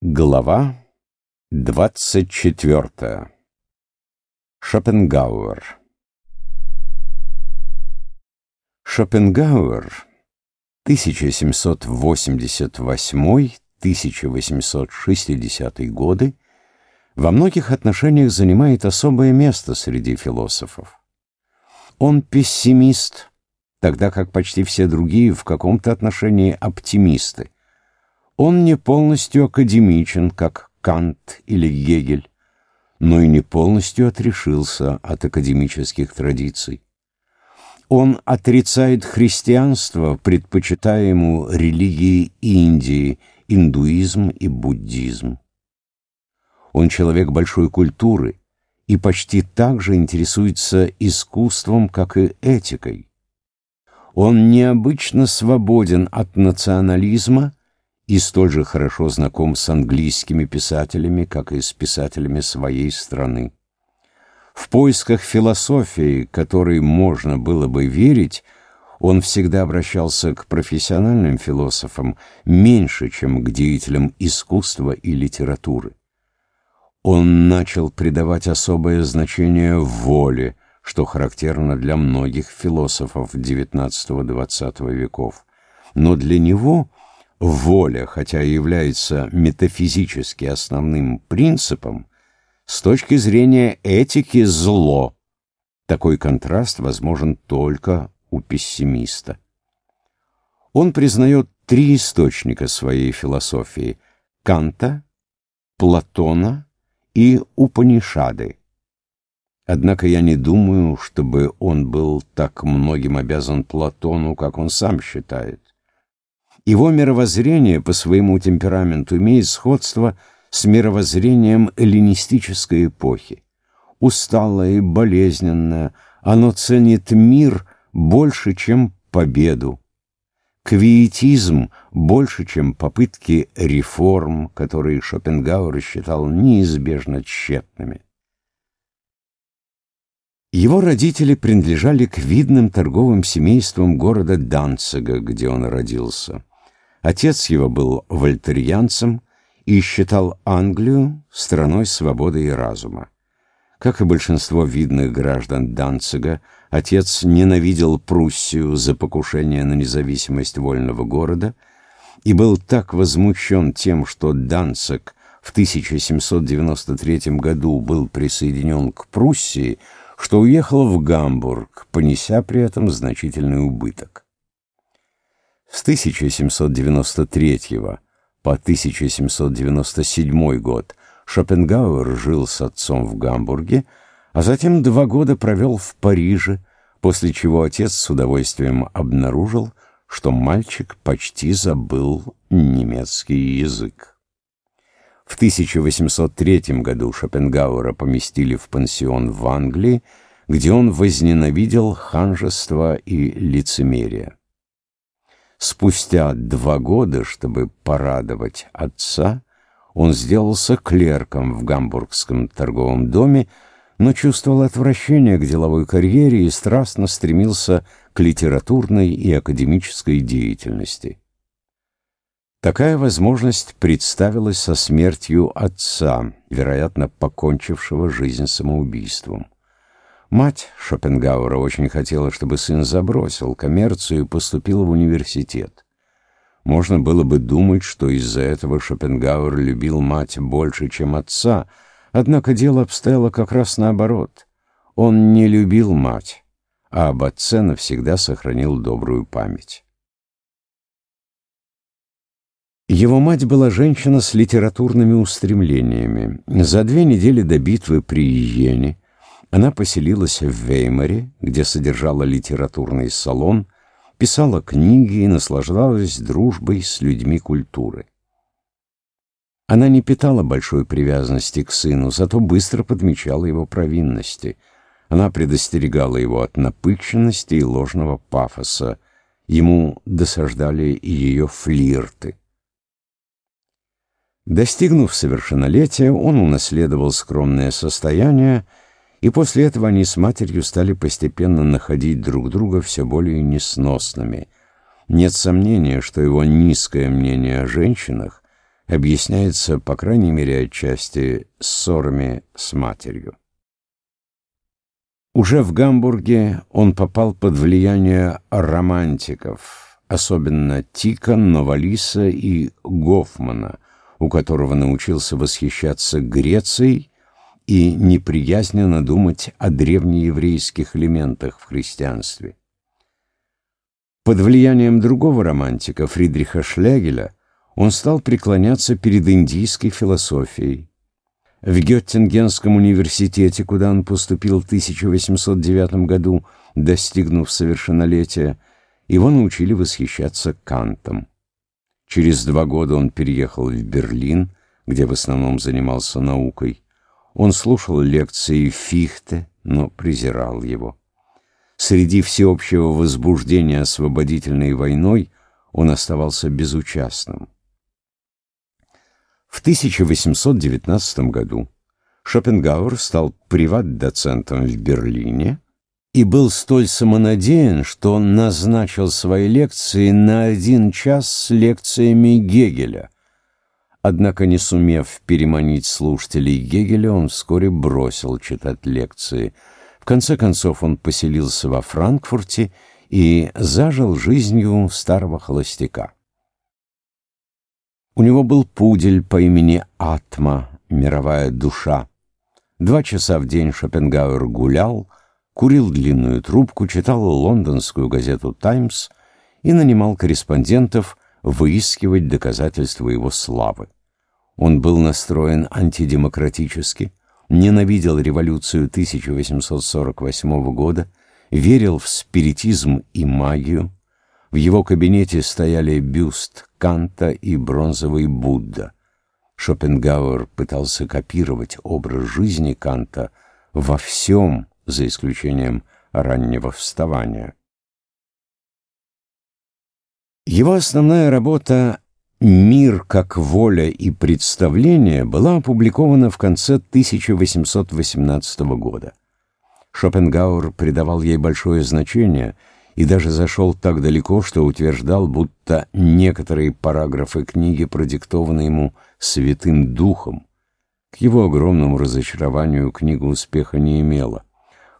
Глава двадцать четвертая. Шопенгауэр Шопенгауэр 1788-1860 годы во многих отношениях занимает особое место среди философов. Он пессимист, тогда как почти все другие в каком-то отношении оптимисты. Он не полностью академичен, как Кант или Гегель, но и не полностью отрешился от академических традиций. Он отрицает христианство, предпочитая ему религии Индии, индуизм и буддизм. Он человек большой культуры и почти так же интересуется искусством, как и этикой. Он необычно свободен от национализма и столь же хорошо знаком с английскими писателями, как и с писателями своей страны. В поисках философии, которой можно было бы верить, он всегда обращался к профессиональным философам меньше, чем к деятелям искусства и литературы. Он начал придавать особое значение воле, что характерно для многих философов XIX-XX веков. Но для него воля, хотя и является метафизически основным принципом, с точки зрения этики зло. Такой контраст возможен только у пессимиста. Он признает три источника своей философии – Канта, Платона и Упанишады. Однако я не думаю, чтобы он был так многим обязан Платону, как он сам считает. Его мировоззрение по своему темпераменту имеет сходство с мировоззрением эллинистической эпохи. Усталое и болезненное, оно ценит мир больше, чем победу. Квиетизм больше, чем попытки реформ, которые Шопенгауэр считал неизбежно тщетными. Его родители принадлежали к видным торговым семействам города Данцига, где он родился. Отец его был вольтерьянцем и считал Англию страной свободы и разума. Как и большинство видных граждан Данцига, отец ненавидел Пруссию за покушение на независимость вольного города и был так возмущен тем, что Данциг в 1793 году был присоединен к Пруссии, что уехал в Гамбург, понеся при этом значительный убыток. С 1793 по 1797 год Шопенгауэр жил с отцом в Гамбурге, а затем два года провел в Париже, после чего отец с удовольствием обнаружил, что мальчик почти забыл немецкий язык. В 1803 году Шопенгауэра поместили в пансион в Англии, где он возненавидел ханжество и лицемерие. Спустя два года, чтобы порадовать отца, он сделался клерком в гамбургском торговом доме, но чувствовал отвращение к деловой карьере и страстно стремился к литературной и академической деятельности. Такая возможность представилась со смертью отца, вероятно, покончившего жизнь самоубийством. Мать Шопенгауэра очень хотела, чтобы сын забросил коммерцию и поступил в университет. Можно было бы думать, что из-за этого Шопенгауэр любил мать больше, чем отца, однако дело обстояло как раз наоборот. Он не любил мать, а об отце навсегда сохранил добрую память. Его мать была женщина с литературными устремлениями. За две недели до битвы при Иене она поселилась в Веймаре, где содержала литературный салон, писала книги и наслаждалась дружбой с людьми культуры. Она не питала большой привязанности к сыну, зато быстро подмечала его провинности. Она предостерегала его от напыщенности и ложного пафоса. Ему досаждали и ее флирты. Достигнув совершеннолетия, он унаследовал скромное состояние и после этого они с матерью стали постепенно находить друг друга все более несносными. Нет сомнения, что его низкое мнение о женщинах объясняется, по крайней мере, отчасти ссорами с матерью. Уже в Гамбурге он попал под влияние романтиков, особенно Тика, Новалиса и Гофмана, у которого научился восхищаться Грецией и неприязненно думать о древнееврейских элементах в христианстве. Под влиянием другого романтика, Фридриха Шлягеля, он стал преклоняться перед индийской философией. В Геттингенском университете, куда он поступил в 1809 году, достигнув совершеннолетия, его научили восхищаться Кантом. Через два года он переехал в Берлин, где в основном занимался наукой. Он слушал лекции Фихте, но презирал его. Среди всеобщего возбуждения освободительной войной он оставался безучастным. В 1819 году Шопенгауэр стал приват-доцентом в Берлине и был столь самонадеян, что он назначил свои лекции на один час с лекциями Гегеля. Однако, не сумев переманить слушателей Гегеля, он вскоре бросил читать лекции. В конце концов он поселился во Франкфурте и зажил жизнью старого холостяка. У него был пудель по имени Атма, мировая душа. Два часа в день Шопенгауэр гулял, курил длинную трубку, читал лондонскую газету «Таймс» и нанимал корреспондентов выискивать доказательства его славы. Он был настроен антидемократически, ненавидел революцию 1848 года, верил в спиритизм и магию, в его кабинете стояли бюст Канта и бронзовый Будда. Шопенгауэр пытался копировать образ жизни Канта во всем, за исключением раннего вставания. Его основная работа «Мир как воля и представление» была опубликована в конце 1818 года. Шопенгауэр придавал ей большое значение – и даже зашел так далеко, что утверждал, будто некоторые параграфы книги продиктованы ему Святым Духом. К его огромному разочарованию книга успеха не имела.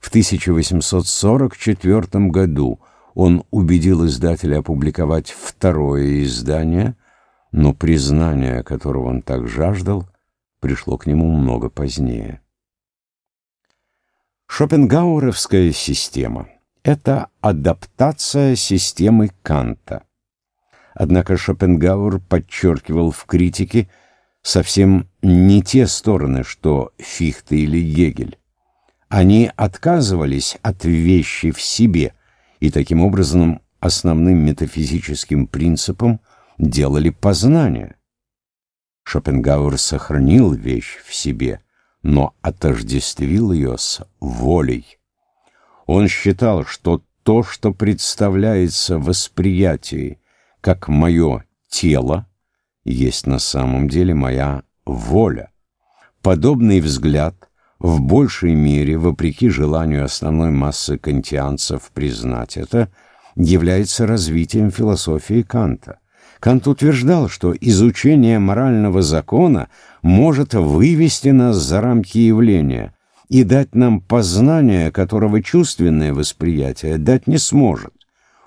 В 1844 году он убедил издателя опубликовать второе издание, но признание, которого он так жаждал, пришло к нему много позднее. Шопенгауэровская система — это адаптация системы Канта. Однако Шопенгауэр подчеркивал в критике совсем не те стороны, что Фихте или Гегель. Они отказывались от вещи в себе и таким образом основным метафизическим принципом делали познание. Шопенгауэр сохранил вещь в себе, но отождествил ее с волей. Он считал, что то, что представляется восприятии как мое тело, есть на самом деле моя воля. Подобный взгляд в большей мере, вопреки желанию основной массы кантианцев признать это, является развитием философии Канта. Кант утверждал, что изучение морального закона может вывести нас за рамки явления, и дать нам познание, которого чувственное восприятие дать не сможет.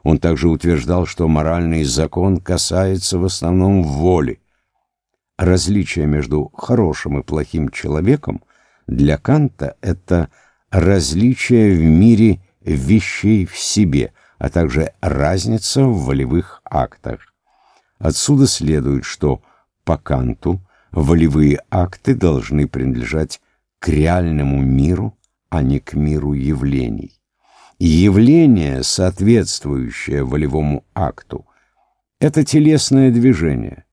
Он также утверждал, что моральный закон касается в основном воли. Различие между хорошим и плохим человеком для Канта — это различие в мире вещей в себе, а также разница в волевых актах. Отсюда следует, что по Канту волевые акты должны принадлежать к реальному миру, а не к миру явлений. явление, соответствующее волевому акту, это телесное движение.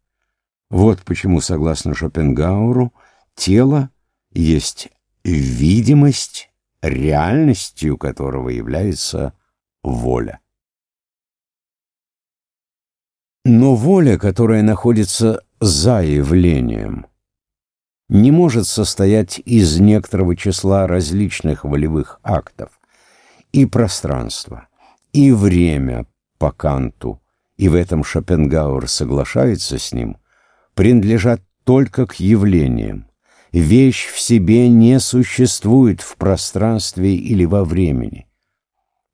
Вот почему, согласно Шопенгауру, тело есть видимость, реальностью которого является воля. Но воля, которая находится за явлением, не может состоять из некоторого числа различных волевых актов. И пространство, и время по Канту, и в этом Шопенгауэр соглашается с ним, принадлежат только к явлениям. Вещь в себе не существует в пространстве или во времени.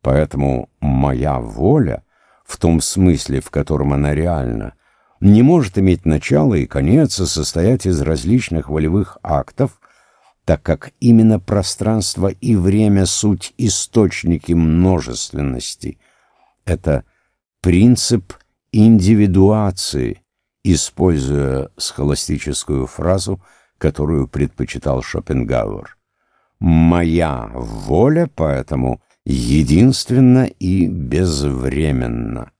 Поэтому моя воля, в том смысле, в котором она реальна, не может иметь начало и конец и состоять из различных волевых актов, так как именно пространство и время — суть источники множественности. Это принцип индивидуации, используя схоластическую фразу, которую предпочитал Шопенгауэр. «Моя воля, поэтому, единственна и безвременна».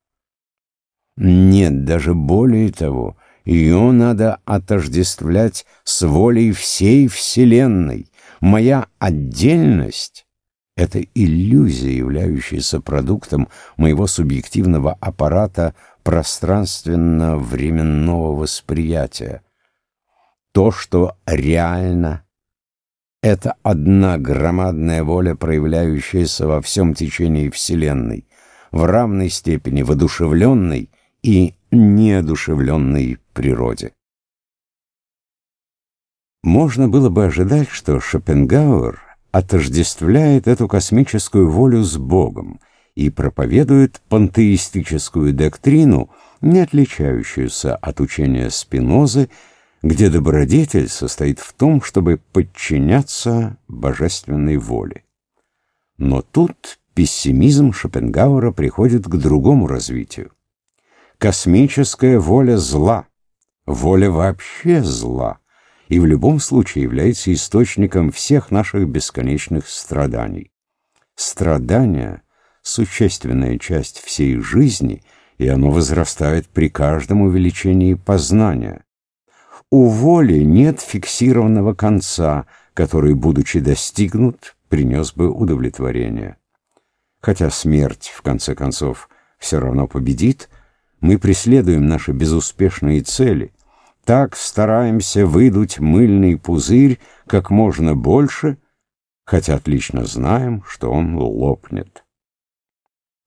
Нет, даже более того, ее надо отождествлять с волей всей Вселенной. Моя отдельность — это иллюзия, являющаяся продуктом моего субъективного аппарата пространственно-временного восприятия. То, что реально — это одна громадная воля, проявляющаяся во всем течении Вселенной, в равной степени воодушевленной и неодушевленной природе. Можно было бы ожидать, что Шопенгауэр отождествляет эту космическую волю с Богом и проповедует пантеистическую доктрину, не отличающуюся от учения Спинозы, где добродетель состоит в том, чтобы подчиняться божественной воле. Но тут пессимизм Шопенгауэра приходит к другому развитию космическая воля зла, воля вообще зла, и в любом случае является источником всех наших бесконечных страданий. Страдания — существенная часть всей жизни, и оно возрастает при каждом увеличении познания. У воли нет фиксированного конца, который, будучи достигнут, принес бы удовлетворение. Хотя смерть, в конце концов, все равно победит — мы преследуем наши безуспешные цели, так стараемся выдуть мыльный пузырь как можно больше, хотя отлично знаем, что он лопнет.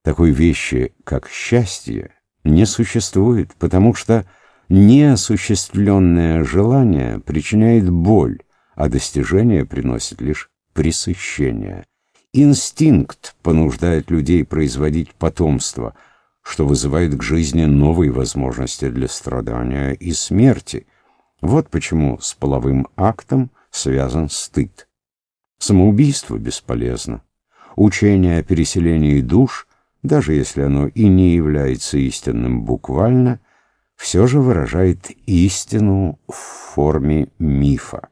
Такой вещи, как счастье, не существует, потому что неосуществленное желание причиняет боль, а достижение приносит лишь пресыщение. Инстинкт понуждает людей производить потомство — что вызывает к жизни новые возможности для страдания и смерти. Вот почему с половым актом связан стыд. Самоубийство бесполезно. Учение о переселении душ, даже если оно и не является истинным буквально, все же выражает истину в форме мифа.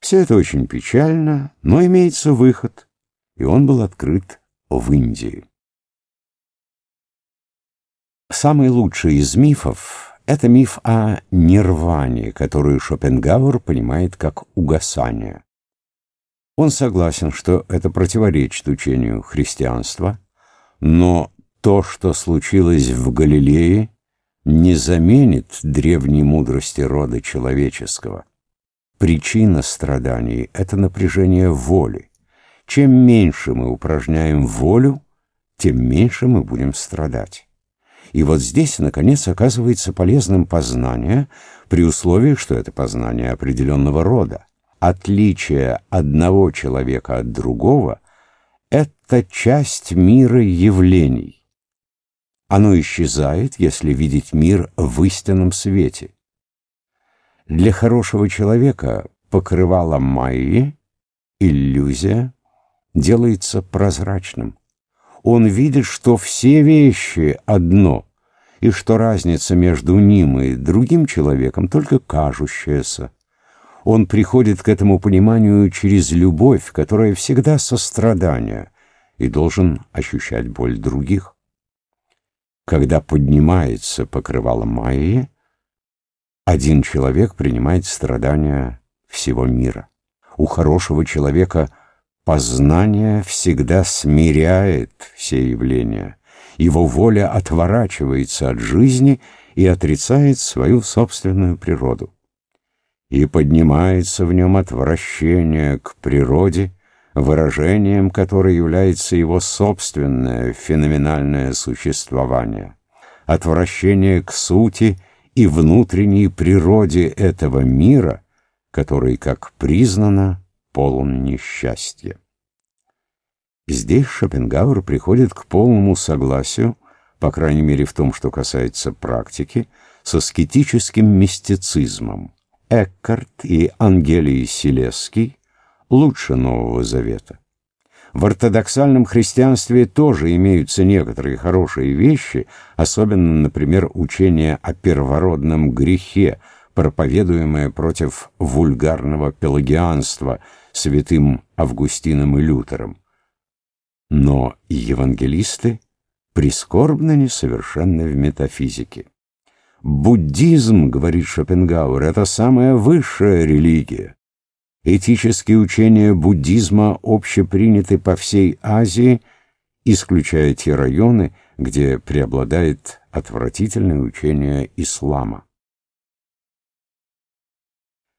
Все это очень печально, но имеется выход, и он был открыт в Индии. Самый лучший из мифов — это миф о нирване, который Шопенгауэр понимает как угасание. Он согласен, что это противоречит учению христианства, но то, что случилось в Галилее, не заменит древней мудрости рода человеческого. Причина страданий — это напряжение воли. Чем меньше мы упражняем волю, тем меньше мы будем страдать. И вот здесь, наконец, оказывается полезным познание, при условии, что это познание определенного рода. Отличие одного человека от другого — это часть мира явлений. Оно исчезает, если видеть мир в истинном свете. Для хорошего человека покрывало Майи, иллюзия, делается прозрачным он видит, что все вещи одно, и что разница между ним и другим человеком только кажущаяся. Он приходит к этому пониманию через любовь, которая всегда сострадание, и должен ощущать боль других. Когда поднимается покрывало Майи, один человек принимает страдания всего мира. У хорошего человека – Познание всегда смиряет все явления. Его воля отворачивается от жизни и отрицает свою собственную природу. И поднимается в нем отвращение к природе, выражением которой является его собственное феноменальное существование. Отвращение к сути и внутренней природе этого мира, который, как признано, полон несчастья. Здесь Шопенгауэр приходит к полному согласию, по крайней мере в том, что касается практики, со скетическим мистицизмом. Эккарт и Ангелий Селесский лучше Нового Завета. В ортодоксальном христианстве тоже имеются некоторые хорошие вещи, особенно, например, учение о первородном грехе, проповедуемое против вульгарного пелагианства святым Августином и Лютером. Но евангелисты прискорбно несовершенны в метафизике. Буддизм, говорит Шопенгауэр, это самая высшая религия. Этические учения буддизма общеприняты по всей Азии, исключая те районы, где преобладает отвратительное учение ислама.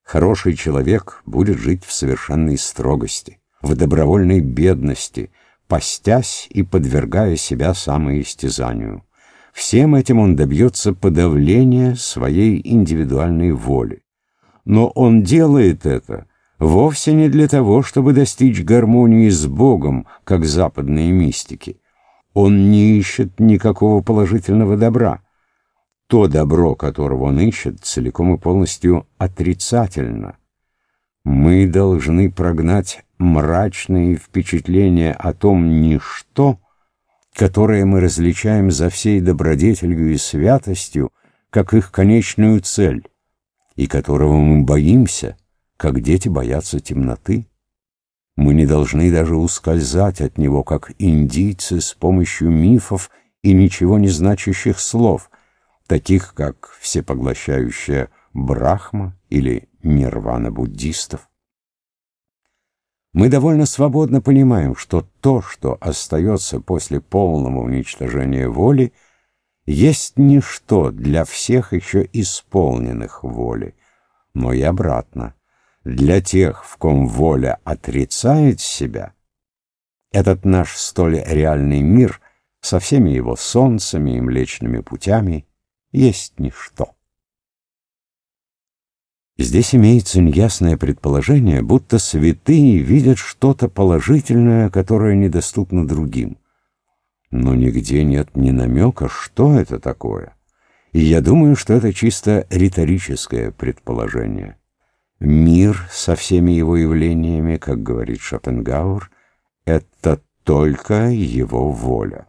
Хороший человек будет жить в совершенной строгости, в добровольной бедности, постясь и подвергая себя самоистязанию. Всем этим он добьется подавления своей индивидуальной воли. Но он делает это вовсе не для того, чтобы достичь гармонии с Богом, как западные мистики. Он не ищет никакого положительного добра. То добро, которого он ищет, целиком и полностью отрицательно. Мы должны прогнать мрачные впечатления о том ничто, которое мы различаем за всей добродетелью и святостью, как их конечную цель, и которого мы боимся, как дети боятся темноты. Мы не должны даже ускользать от него, как индийцы с помощью мифов и ничего не значащих слов, таких как всепоглощающая Брахма или Нирвана буддистов. Мы довольно свободно понимаем, что то, что остается после полного уничтожения воли, есть ничто для всех еще исполненных воли, но и обратно для тех, в ком воля отрицает себя, этот наш столь реальный мир со всеми его солнцами и млечными путями есть ничто. Здесь имеется неясное предположение, будто святые видят что-то положительное, которое недоступно другим. Но нигде нет ни намека, что это такое. И я думаю, что это чисто риторическое предположение. Мир со всеми его явлениями, как говорит Шопенгауэр, это только его воля.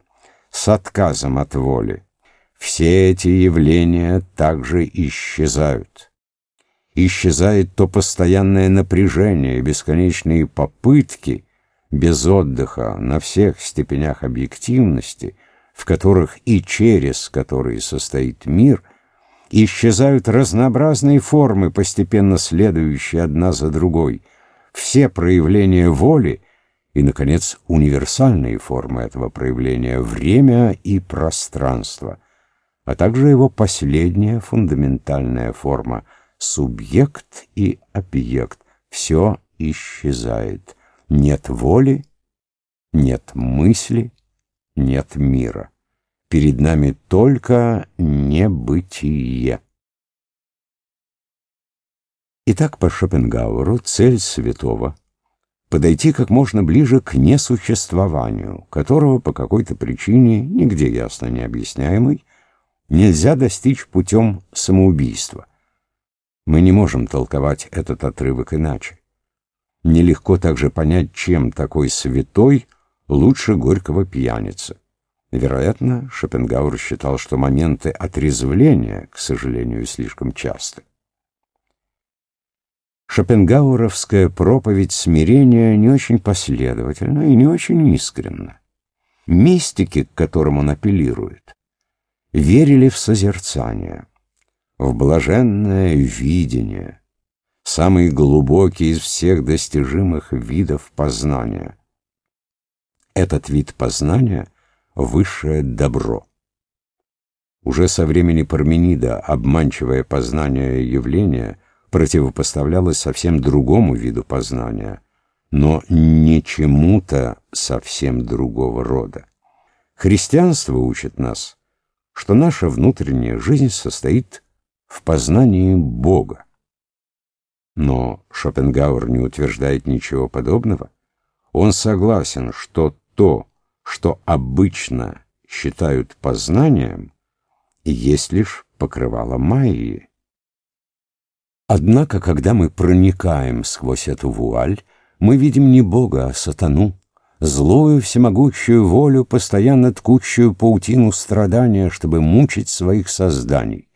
С отказом от воли все эти явления также исчезают. Исчезает то постоянное напряжение, бесконечные попытки без отдыха на всех степенях объективности, в которых и через которые состоит мир – исчезают разнообразные формы, постепенно следующие одна за другой, все проявления воли и, наконец, универсальные формы этого проявления — время и пространство, а также его последняя фундаментальная форма — субъект и объект. Все исчезает. Нет воли, нет мысли, нет мира. Перед нами только небытие. Итак, по Шопенгауэру цель святого — подойти как можно ближе к несуществованию, которого по какой-то причине, нигде ясно не объясняемой, нельзя достичь путем самоубийства. Мы не можем толковать этот отрывок иначе. Нелегко также понять, чем такой святой лучше горького пьяницы. Вероятно, Шопенгауэр считал, что моменты отрезвления, к сожалению, слишком часты. Шопенгауэровская проповедь смирения не очень последовательна и не очень искренна. Мистики, к которым он апеллирует, верили в созерцание, в блаженное видение, самый глубокий из всех достижимых видов познания. Этот вид познания — высшее добро. Уже со времени Парменида обманчивое познание явления противопоставлялось совсем другому виду познания, но не чему-то совсем другого рода. Христианство учит нас, что наша внутренняя жизнь состоит в познании Бога. Но Шопенгауэр не утверждает ничего подобного. Он согласен, что то, что обычно считают познанием, есть лишь покрывало Майи. Однако, когда мы проникаем сквозь эту вуаль, мы видим не Бога, а сатану, злую всемогущую волю, постоянно ткущую паутину страдания, чтобы мучить своих созданий.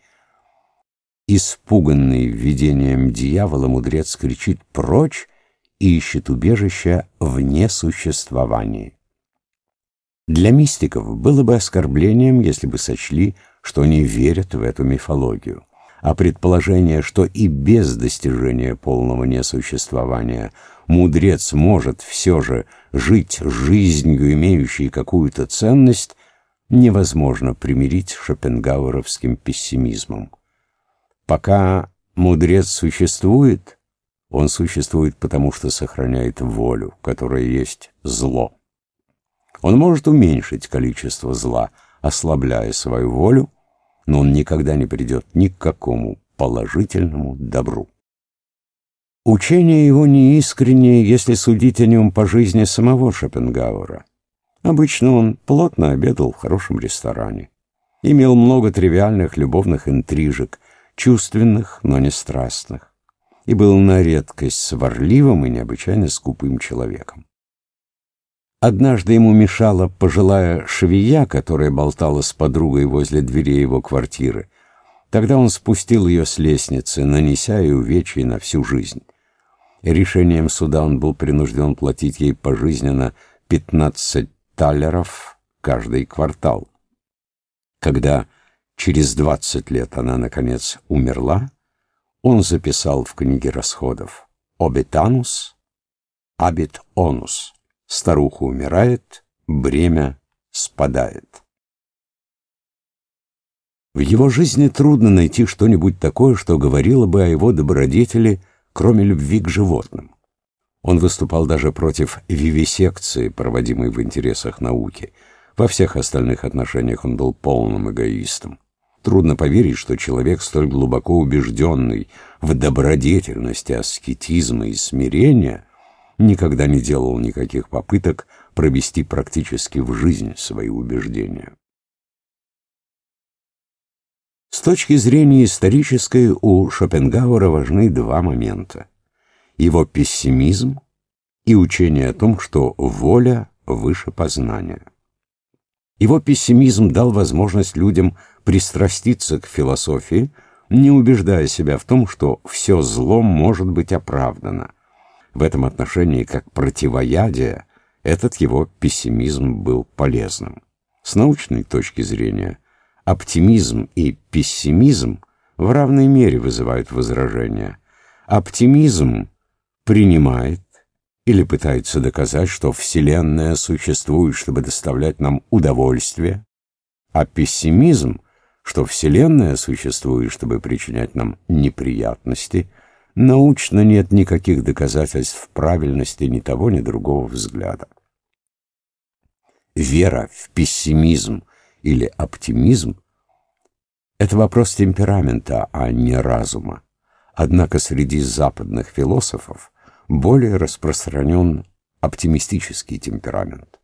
Испуганный видением дьявола, мудрец кричит «прочь» и ищет убежища вне существования. Для мистиков было бы оскорблением, если бы сочли, что они верят в эту мифологию. А предположение, что и без достижения полного несуществования мудрец может все же жить жизнью, имеющей какую-то ценность, невозможно примирить с шопенгауэровским пессимизмом. Пока мудрец существует, он существует потому, что сохраняет волю, которая есть зло. Он может уменьшить количество зла, ослабляя свою волю, но он никогда не придет ни к какому положительному добру. Учение его неискреннее, если судить о нем по жизни самого Шопенгауэра. Обычно он плотно обедал в хорошем ресторане, имел много тривиальных любовных интрижек, чувственных, но не страстных, и был на редкость сварливым и необычайно скупым человеком. Однажды ему мешала пожилая швея, которая болтала с подругой возле дверей его квартиры. Тогда он спустил ее с лестницы, нанеся ей увечья на всю жизнь. Решением суда он был принужден платить ей пожизненно 15 талеров каждый квартал. Когда через 20 лет она, наконец, умерла, он записал в книге расходов «Обитанус, абит онус» Старуха умирает, бремя спадает. В его жизни трудно найти что-нибудь такое, что говорило бы о его добродетели, кроме любви к животным. Он выступал даже против вивисекции, проводимой в интересах науки. Во всех остальных отношениях он был полным эгоистом. Трудно поверить, что человек, столь глубоко убежденный в добродетельности аскетизма и смирения, никогда не делал никаких попыток провести практически в жизнь свои убеждения. С точки зрения исторической у Шопенгауэра важны два момента. Его пессимизм и учение о том, что воля выше познания. Его пессимизм дал возможность людям пристраститься к философии, не убеждая себя в том, что все зло может быть оправдано, в этом отношении, как противоядие, этот его пессимизм был полезным. С научной точки зрения, оптимизм и пессимизм в равной мере вызывают возражения. Оптимизм принимает или пытается доказать, что Вселенная существует, чтобы доставлять нам удовольствие, а пессимизм, что Вселенная существует, чтобы причинять нам неприятности – Научно нет никаких доказательств правильности ни того, ни другого взгляда. Вера в пессимизм или оптимизм – это вопрос темперамента, а не разума. Однако среди западных философов более распространен оптимистический темперамент.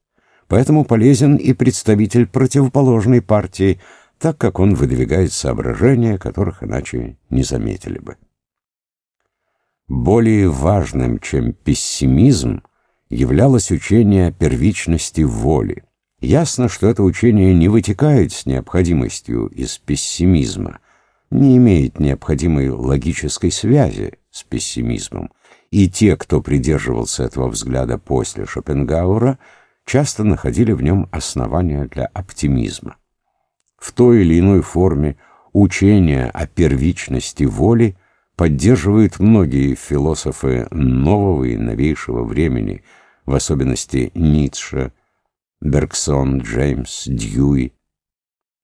Поэтому полезен и представитель противоположной партии, так как он выдвигает соображения, которых иначе не заметили бы. Более важным, чем пессимизм, являлось учение о первичности воли. Ясно, что это учение не вытекает с необходимостью из пессимизма, не имеет необходимой логической связи с пессимизмом, и те, кто придерживался этого взгляда после Шопенгауэра, часто находили в нем основания для оптимизма. В той или иной форме учение о первичности воли поддерживают многие философы нового и новейшего времени, в особенности Ницше, Бергсон, Джеймс, Дьюи.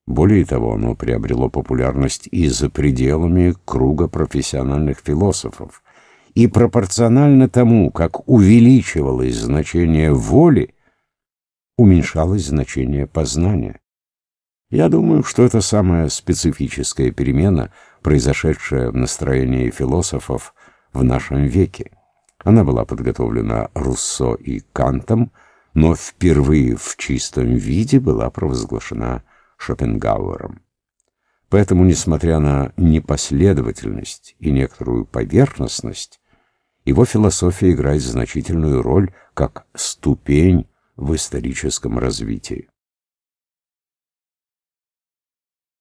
Более того, оно приобрело популярность и за пределами круга профессиональных философов. И пропорционально тому, как увеличивалось значение воли, уменьшалось значение познания. Я думаю, что это самая специфическая перемена, произошедшая в настроении философов в нашем веке. Она была подготовлена Руссо и Кантом, но впервые в чистом виде была провозглашена Шопенгауэром. Поэтому, несмотря на непоследовательность и некоторую поверхностность, его философия играет значительную роль как ступень в историческом развитии.